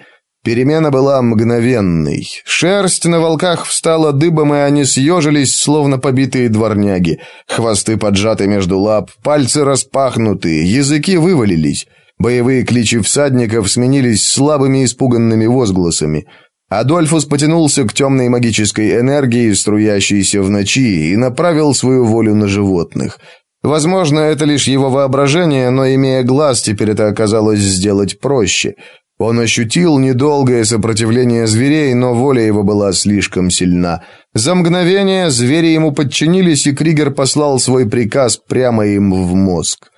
Перемена была мгновенной. Шерсть на волках встала дыбом, и они съежились, словно побитые дворняги. Хвосты поджаты между лап, пальцы распахнуты, языки вывалились. Боевые кличи всадников сменились слабыми испуганными возгласами – Адольфус потянулся к темной магической энергии, струящейся в ночи, и направил свою волю на животных. Возможно, это лишь его воображение, но, имея глаз, теперь это оказалось сделать проще. Он ощутил недолгое сопротивление зверей, но воля его была слишком сильна. За мгновение звери ему подчинились, и Кригер послал свой приказ прямо им в мозг.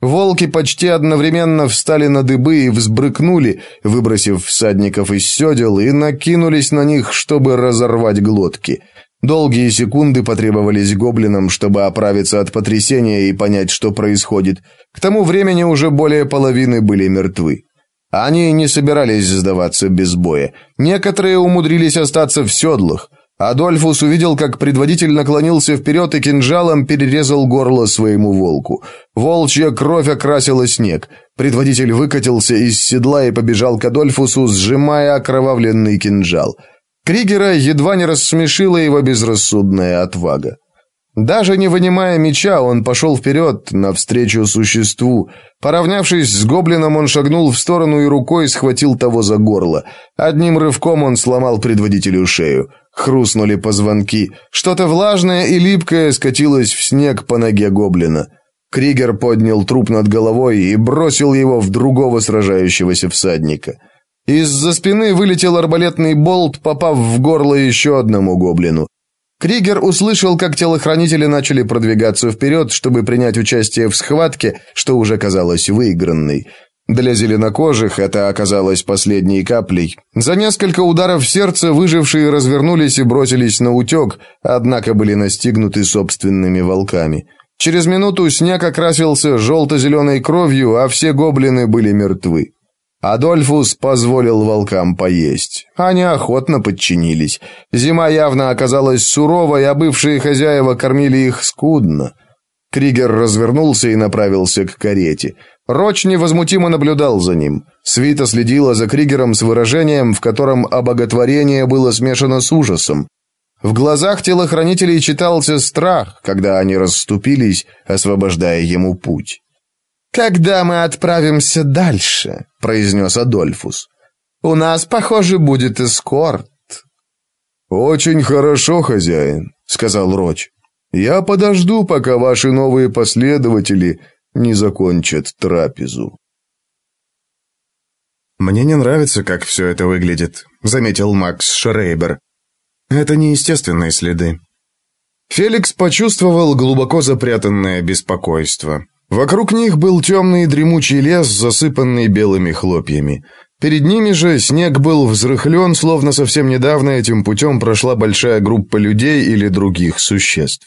Волки почти одновременно встали на дыбы и взбрыкнули, выбросив всадников из седел, и накинулись на них, чтобы разорвать глотки. Долгие секунды потребовались гоблинам, чтобы оправиться от потрясения и понять, что происходит. К тому времени уже более половины были мертвы. Они не собирались сдаваться без боя. Некоторые умудрились остаться в седлах. Адольфус увидел, как предводитель наклонился вперед и кинжалом перерезал горло своему волку. Волчья кровь окрасила снег. Предводитель выкатился из седла и побежал к Адольфусу, сжимая окровавленный кинжал. Кригера едва не рассмешила его безрассудная отвага. Даже не вынимая меча, он пошел вперед, навстречу существу. Поравнявшись с гоблином, он шагнул в сторону и рукой схватил того за горло. Одним рывком он сломал предводителю шею. Хрустнули позвонки. Что-то влажное и липкое скатилось в снег по ноге гоблина. Кригер поднял труп над головой и бросил его в другого сражающегося всадника. Из-за спины вылетел арбалетный болт, попав в горло еще одному гоблину. Кригер услышал, как телохранители начали продвигаться вперед, чтобы принять участие в схватке, что уже казалось выигранной. Для зеленокожих это оказалось последней каплей. За несколько ударов сердца выжившие развернулись и бросились на утек, однако были настигнуты собственными волками. Через минуту снег окрасился желто-зеленой кровью, а все гоблины были мертвы. Адольфус позволил волкам поесть. Они охотно подчинились. Зима явно оказалась суровой, а бывшие хозяева кормили их скудно. Кригер развернулся и направился к карете. Роч невозмутимо наблюдал за ним. Свита следила за Кригером с выражением, в котором обоготворение было смешано с ужасом. В глазах телохранителей читался страх, когда они расступились, освобождая ему путь. «Когда мы отправимся дальше», — произнес Адольфус, — «у нас, похоже, будет эскорт». «Очень хорошо, хозяин», — сказал Роч. «Я подожду, пока ваши новые последователи не закончат трапезу». «Мне не нравится, как все это выглядит», — заметил Макс Шрейбер. «Это неестественные следы. Феликс почувствовал глубоко запрятанное беспокойство. Вокруг них был темный дремучий лес, засыпанный белыми хлопьями. Перед ними же снег был взрыхлен, словно совсем недавно этим путем прошла большая группа людей или других существ.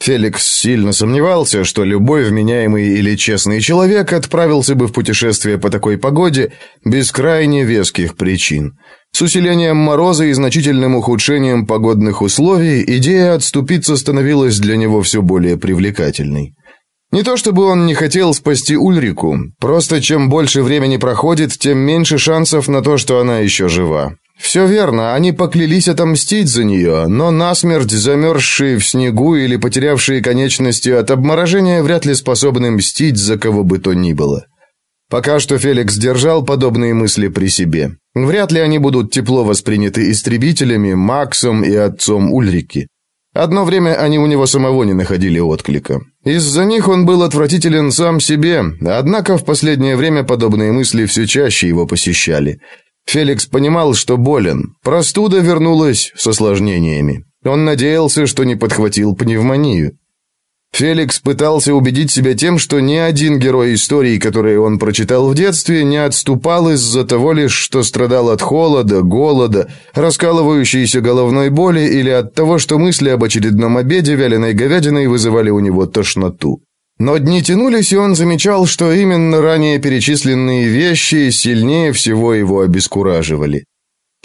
Феликс сильно сомневался, что любой вменяемый или честный человек отправился бы в путешествие по такой погоде без крайне веских причин. С усилением мороза и значительным ухудшением погодных условий идея отступиться становилась для него все более привлекательной. Не то чтобы он не хотел спасти Ульрику, просто чем больше времени проходит, тем меньше шансов на то, что она еще жива. Все верно, они поклялись отомстить за нее, но насмерть замерзшие в снегу или потерявшие конечности от обморожения вряд ли способны мстить за кого бы то ни было. Пока что Феликс держал подобные мысли при себе. Вряд ли они будут тепло восприняты истребителями, Максом и отцом Ульрики. Одно время они у него самого не находили отклика. Из-за них он был отвратителен сам себе, однако в последнее время подобные мысли все чаще его посещали. Феликс понимал, что болен. Простуда вернулась с осложнениями. Он надеялся, что не подхватил пневмонию. Феликс пытался убедить себя тем, что ни один герой истории, которые он прочитал в детстве, не отступал из-за того лишь, что страдал от холода, голода, раскалывающейся головной боли или от того, что мысли об очередном обеде вяленой говядиной вызывали у него тошноту. Но дни тянулись, и он замечал, что именно ранее перечисленные вещи сильнее всего его обескураживали.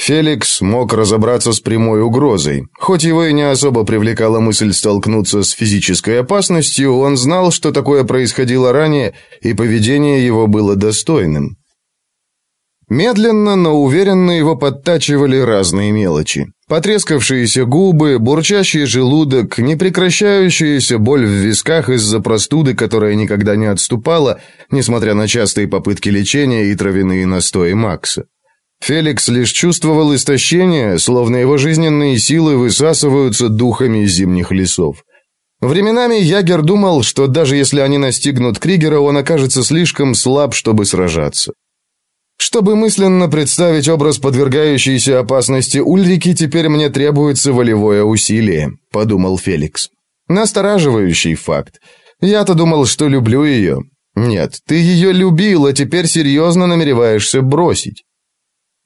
Феликс мог разобраться с прямой угрозой. Хоть его и не особо привлекала мысль столкнуться с физической опасностью, он знал, что такое происходило ранее, и поведение его было достойным. Медленно, но уверенно его подтачивали разные мелочи. Потрескавшиеся губы, бурчащий желудок, непрекращающаяся боль в висках из-за простуды, которая никогда не отступала, несмотря на частые попытки лечения и травяные настои Макса. Феликс лишь чувствовал истощение, словно его жизненные силы высасываются духами зимних лесов. Временами Ягер думал, что даже если они настигнут Кригера, он окажется слишком слаб, чтобы сражаться. Чтобы мысленно представить образ подвергающейся опасности Ульрики, теперь мне требуется волевое усилие, подумал Феликс. Настораживающий факт. Я-то думал, что люблю ее. Нет, ты ее любил, а теперь серьезно намереваешься бросить.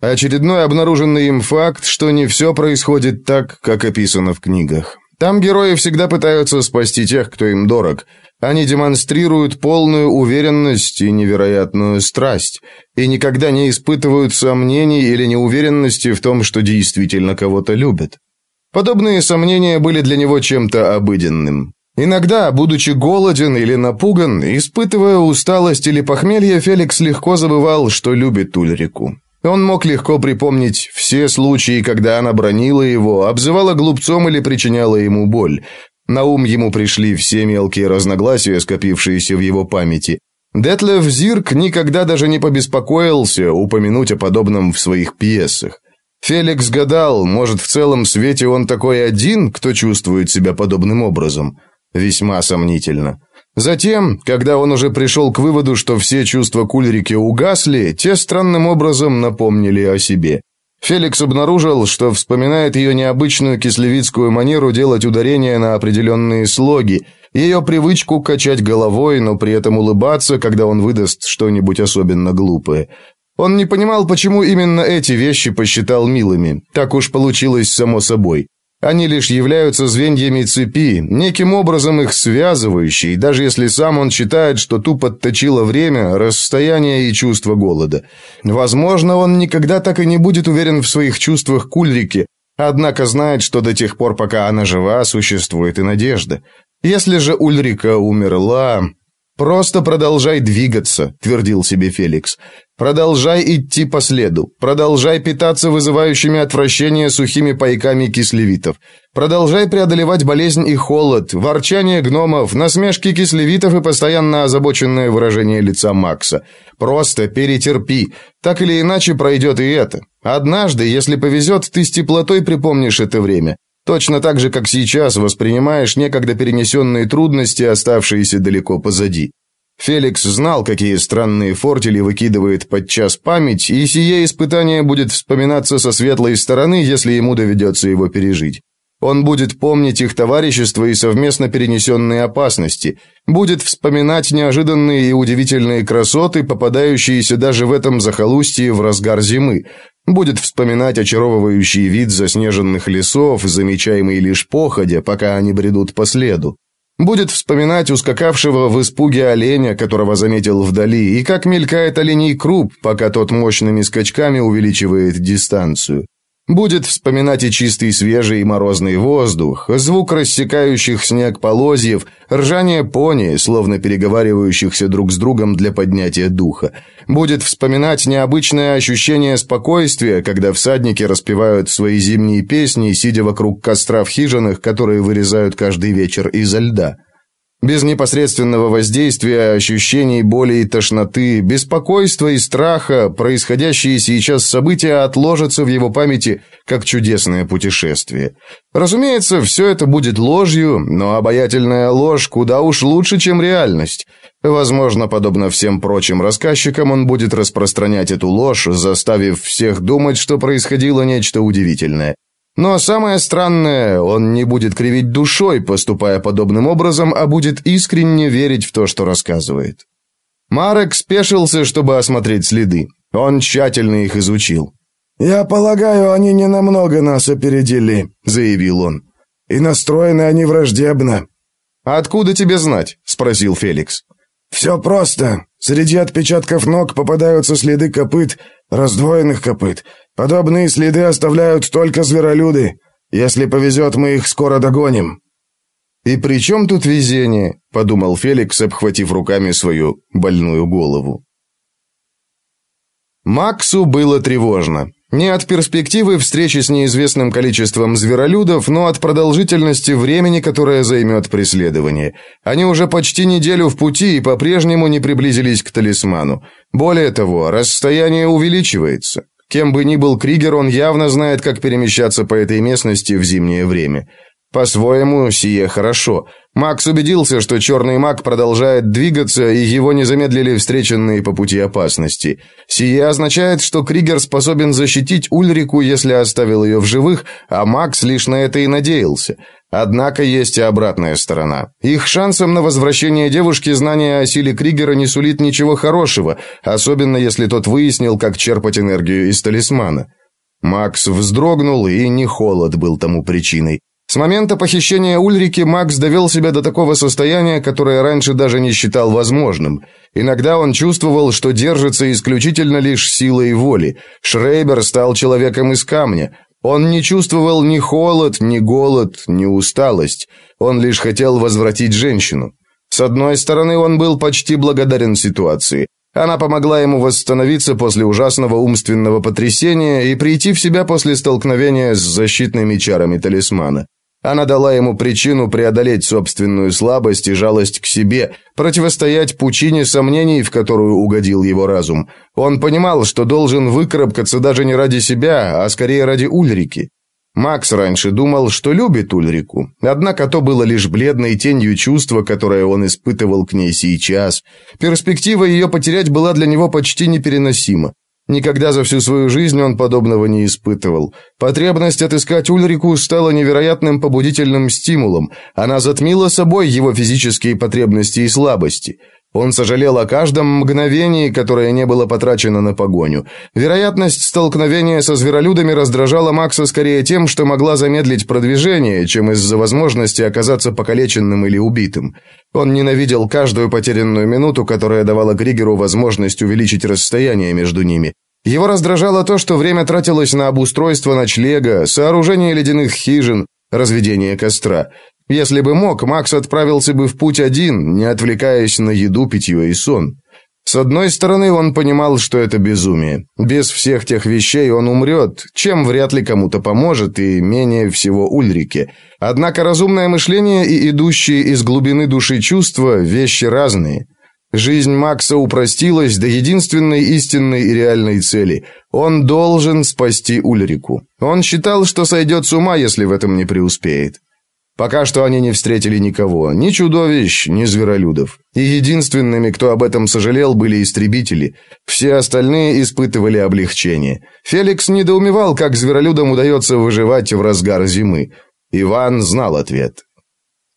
Очередной обнаруженный им факт, что не все происходит так, как описано в книгах. Там герои всегда пытаются спасти тех, кто им дорог. Они демонстрируют полную уверенность и невероятную страсть, и никогда не испытывают сомнений или неуверенности в том, что действительно кого-то любят. Подобные сомнения были для него чем-то обыденным. Иногда, будучи голоден или напуган, испытывая усталость или похмелье, Феликс легко забывал, что любит Ульрику. Он мог легко припомнить все случаи, когда она бронила его, обзывала глупцом или причиняла ему боль. На ум ему пришли все мелкие разногласия, скопившиеся в его памяти. Детлев Зирк никогда даже не побеспокоился упомянуть о подобном в своих пьесах. Феликс гадал, может, в целом свете он такой один, кто чувствует себя подобным образом. Весьма сомнительно. Затем, когда он уже пришел к выводу, что все чувства Кульрики угасли, те странным образом напомнили о себе. Феликс обнаружил, что вспоминает ее необычную кислевицкую манеру делать ударения на определенные слоги, ее привычку качать головой, но при этом улыбаться, когда он выдаст что-нибудь особенно глупое. Он не понимал, почему именно эти вещи посчитал милыми. Так уж получилось само собой. Они лишь являются звеньями цепи, неким образом их связывающей, даже если сам он считает, что тупо отточило время, расстояние и чувство голода. Возможно, он никогда так и не будет уверен в своих чувствах к Ульрике, однако знает, что до тех пор, пока она жива, существует и надежда. Если же Ульрика умерла... «Просто продолжай двигаться», — твердил себе Феликс. «Продолжай идти по следу. Продолжай питаться вызывающими отвращение сухими пайками кислевитов. Продолжай преодолевать болезнь и холод, ворчание гномов, насмешки кислевитов и постоянно озабоченное выражение лица Макса. Просто перетерпи. Так или иначе пройдет и это. Однажды, если повезет, ты с теплотой припомнишь это время. Точно так же, как сейчас воспринимаешь некогда перенесенные трудности, оставшиеся далеко позади. Феликс знал, какие странные фортели выкидывает подчас память, и сие испытание будет вспоминаться со светлой стороны, если ему доведется его пережить. Он будет помнить их товарищество и совместно перенесенные опасности, будет вспоминать неожиданные и удивительные красоты, попадающиеся даже в этом захолустье в разгар зимы, будет вспоминать очаровывающий вид заснеженных лесов, замечаемый лишь походя, пока они бредут по следу. Будет вспоминать ускакавшего в испуге оленя, которого заметил вдали, и как мелькает оленей круп, пока тот мощными скачками увеличивает дистанцию. Будет вспоминать и чистый свежий и морозный воздух, звук рассекающих снег полозьев, ржание пони, словно переговаривающихся друг с другом для поднятия духа. Будет вспоминать необычное ощущение спокойствия, когда всадники распевают свои зимние песни, сидя вокруг костра в хижинах, которые вырезают каждый вечер изо льда. Без непосредственного воздействия ощущений боли и тошноты, беспокойства и страха происходящие сейчас события отложатся в его памяти как чудесное путешествие. Разумеется, все это будет ложью, но обаятельная ложь куда уж лучше, чем реальность. Возможно, подобно всем прочим рассказчикам, он будет распространять эту ложь, заставив всех думать, что происходило нечто удивительное. Но самое странное, он не будет кривить душой, поступая подобным образом, а будет искренне верить в то, что рассказывает. Марек спешился, чтобы осмотреть следы. Он тщательно их изучил. «Я полагаю, они не намного нас опередили», — заявил он. «И настроены они враждебно». «Откуда тебе знать?» — спросил Феликс. «Все просто. Среди отпечатков ног попадаются следы копыт, раздвоенных копыт. Подобные следы оставляют только зверолюды. Если повезет, мы их скоро догоним». «И при чем тут везение?» – подумал Феликс, обхватив руками свою больную голову. Максу было тревожно. Не от перспективы встречи с неизвестным количеством зверолюдов, но от продолжительности времени, которое займет преследование. Они уже почти неделю в пути и по-прежнему не приблизились к талисману. Более того, расстояние увеличивается. Кем бы ни был Кригер, он явно знает, как перемещаться по этой местности в зимнее время. По-своему, сие хорошо. Макс убедился, что черный маг продолжает двигаться, и его не замедлили встреченные по пути опасности. Сие означает, что Кригер способен защитить Ульрику, если оставил ее в живых, а Макс лишь на это и надеялся. Однако есть и обратная сторона. Их шансом на возвращение девушки знание о силе Кригера не сулит ничего хорошего, особенно если тот выяснил, как черпать энергию из талисмана. Макс вздрогнул, и не холод был тому причиной. С момента похищения Ульрики Макс довел себя до такого состояния, которое раньше даже не считал возможным. Иногда он чувствовал, что держится исключительно лишь силой воли. Шрейбер стал человеком из камня. Он не чувствовал ни холод, ни голод, ни усталость. Он лишь хотел возвратить женщину. С одной стороны, он был почти благодарен ситуации. Она помогла ему восстановиться после ужасного умственного потрясения и прийти в себя после столкновения с защитными чарами талисмана. Она дала ему причину преодолеть собственную слабость и жалость к себе, противостоять пучине сомнений, в которую угодил его разум. Он понимал, что должен выкарабкаться даже не ради себя, а скорее ради Ульрики. Макс раньше думал, что любит Ульрику, однако то было лишь бледной тенью чувства, которое он испытывал к ней сейчас. Перспектива ее потерять была для него почти непереносима. Никогда за всю свою жизнь он подобного не испытывал. Потребность отыскать Ульрику стала невероятным побудительным стимулом. Она затмила собой его физические потребности и слабости. Он сожалел о каждом мгновении, которое не было потрачено на погоню. Вероятность столкновения со зверолюдами раздражала Макса скорее тем, что могла замедлить продвижение, чем из-за возможности оказаться покалеченным или убитым. Он ненавидел каждую потерянную минуту, которая давала Кригеру возможность увеличить расстояние между ними. Его раздражало то, что время тратилось на обустройство ночлега, сооружение ледяных хижин, разведение костра. Если бы мог, Макс отправился бы в путь один, не отвлекаясь на еду, питье и сон. С одной стороны, он понимал, что это безумие. Без всех тех вещей он умрет, чем вряд ли кому-то поможет, и менее всего Ульрике. Однако разумное мышление и идущие из глубины души чувства – вещи разные. Жизнь Макса упростилась до единственной истинной и реальной цели. Он должен спасти Ульрику. Он считал, что сойдет с ума, если в этом не преуспеет. Пока что они не встретили никого, ни чудовищ, ни зверолюдов. И единственными, кто об этом сожалел, были истребители. Все остальные испытывали облегчение. Феликс недоумевал, как зверолюдам удается выживать в разгар зимы. Иван знал ответ.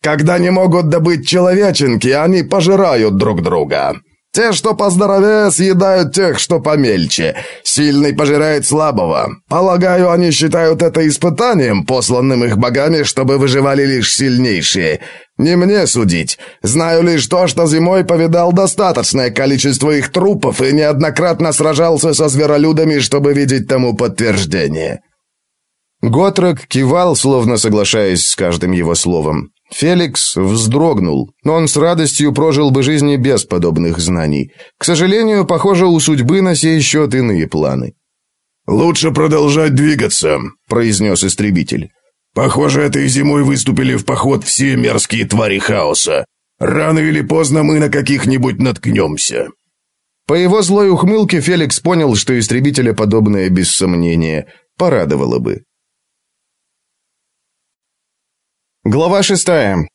«Когда не могут добыть человеченки, они пожирают друг друга. Те, что поздоровее, съедают тех, что помельче. Сильный пожирает слабого. Полагаю, они считают это испытанием, посланным их богами, чтобы выживали лишь сильнейшие. Не мне судить. Знаю лишь то, что зимой повидал достаточное количество их трупов и неоднократно сражался со зверолюдами, чтобы видеть тому подтверждение». Готрок кивал, словно соглашаясь с каждым его словом. Феликс вздрогнул. Он с радостью прожил бы жизни без подобных знаний. К сожалению, похоже, у судьбы на сей счет иные планы. «Лучше продолжать двигаться», — произнес истребитель. «Похоже, этой зимой выступили в поход все мерзкие твари хаоса. Рано или поздно мы на каких-нибудь наткнемся». По его злой ухмылке Феликс понял, что истребителя подобное без сомнения порадовало бы. Глава шестая.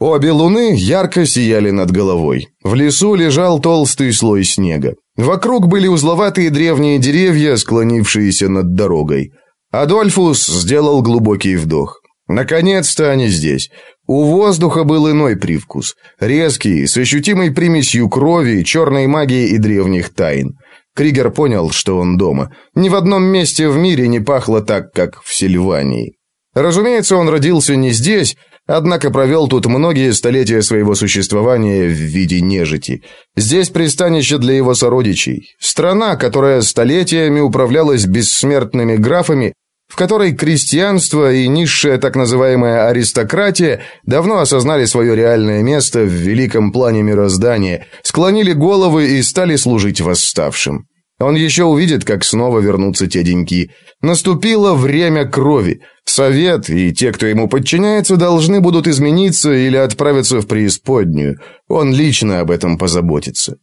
Обе луны ярко сияли над головой. В лесу лежал толстый слой снега. Вокруг были узловатые древние деревья, склонившиеся над дорогой. Адольфус сделал глубокий вдох. Наконец-то они здесь. У воздуха был иной привкус. Резкий, с ощутимой примесью крови, черной магии и древних тайн. Кригер понял, что он дома. Ни в одном месте в мире не пахло так, как в Сильвании. Разумеется, он родился не здесь, однако провел тут многие столетия своего существования в виде нежити. Здесь пристанище для его сородичей. Страна, которая столетиями управлялась бессмертными графами, в которой крестьянство и низшая так называемая аристократия давно осознали свое реальное место в великом плане мироздания, склонили головы и стали служить восставшим. Он еще увидит, как снова вернутся те деньки. Наступило время крови. Совет и те, кто ему подчиняется, должны будут измениться или отправиться в преисподнюю. Он лично об этом позаботится.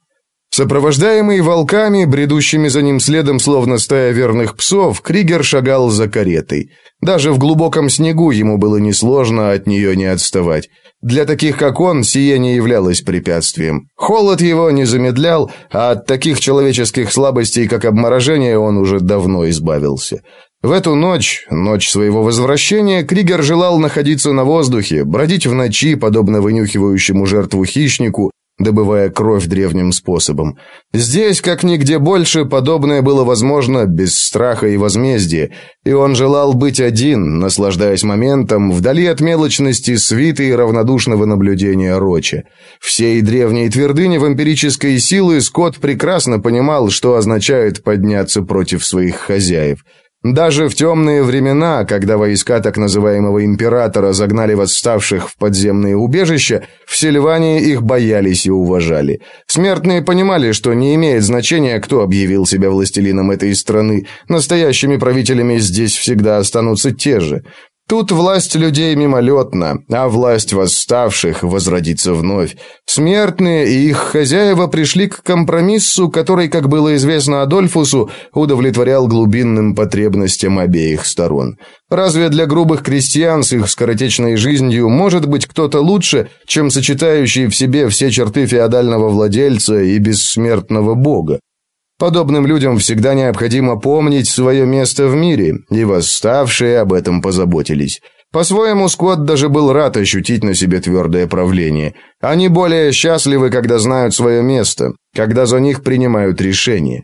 Сопровождаемый волками, бредущими за ним следом, словно стая верных псов, Кригер шагал за каретой. Даже в глубоком снегу ему было несложно от нее не отставать. Для таких, как он, сие не являлось препятствием. Холод его не замедлял, а от таких человеческих слабостей, как обморожение, он уже давно избавился. В эту ночь, ночь своего возвращения, Кригер желал находиться на воздухе, бродить в ночи, подобно вынюхивающему жертву хищнику, добывая кровь древним способом. Здесь, как нигде больше, подобное было возможно без страха и возмездия, и он желал быть один, наслаждаясь моментом, вдали от мелочности, свиты и равнодушного наблюдения Роча. Всей древней твердыни вампирической силы Скотт прекрасно понимал, что означает подняться против своих хозяев – даже в темные времена, когда войска так называемого императора загнали восставших в подземные убежища, в Сильвании их боялись и уважали. Смертные понимали, что не имеет значения, кто объявил себя властелином этой страны, настоящими правителями здесь всегда останутся те же. Тут власть людей мимолетна, а власть восставших возродится вновь. Смертные и их хозяева пришли к компромиссу, который, как было известно Адольфусу, удовлетворял глубинным потребностям обеих сторон. Разве для грубых крестьян с их скоротечной жизнью может быть кто-то лучше, чем сочетающий в себе все черты феодального владельца и бессмертного бога? Подобным людям всегда необходимо помнить свое место в мире, и восставшие об этом позаботились. По-своему, Скотт даже был рад ощутить на себе твердое правление. Они более счастливы, когда знают свое место, когда за них принимают решения.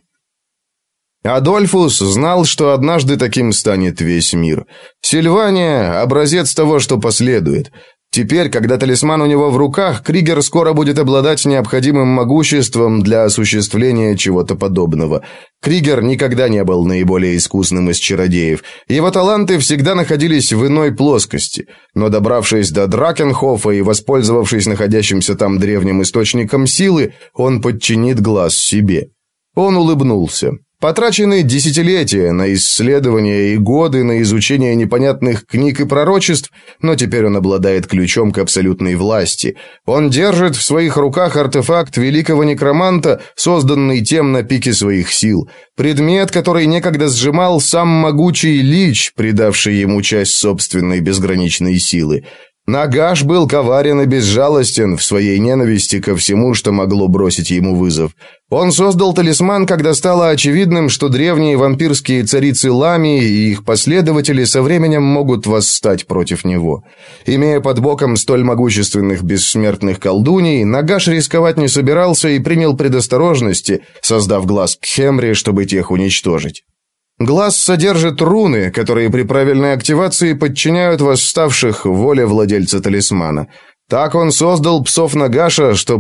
Адольфус знал, что однажды таким станет весь мир. Сильвания – образец того, что последует. Теперь, когда талисман у него в руках, Кригер скоро будет обладать необходимым могуществом для осуществления чего-то подобного. Кригер никогда не был наиболее искусным из чародеев. Его таланты всегда находились в иной плоскости. Но добравшись до Дракенхофа и воспользовавшись находящимся там древним источником силы, он подчинит глаз себе. Он улыбнулся. Потрачены десятилетия на исследования и годы на изучение непонятных книг и пророчеств, но теперь он обладает ключом к абсолютной власти. Он держит в своих руках артефакт великого некроманта, созданный тем на пике своих сил. Предмет, который некогда сжимал сам могучий лич, придавший ему часть собственной безграничной силы. Нагаш был коварен и безжалостен в своей ненависти ко всему, что могло бросить ему вызов. Он создал талисман, когда стало очевидным, что древние вампирские царицы Лами и их последователи со временем могут восстать против него. Имея под боком столь могущественных бессмертных колдуней, Нагаш рисковать не собирался и принял предосторожности, создав глаз к Хемре, чтобы тех уничтожить. Глаз содержит руны, которые при правильной активации подчиняют восставших воле владельца талисмана. Так он создал псов Нагаша, что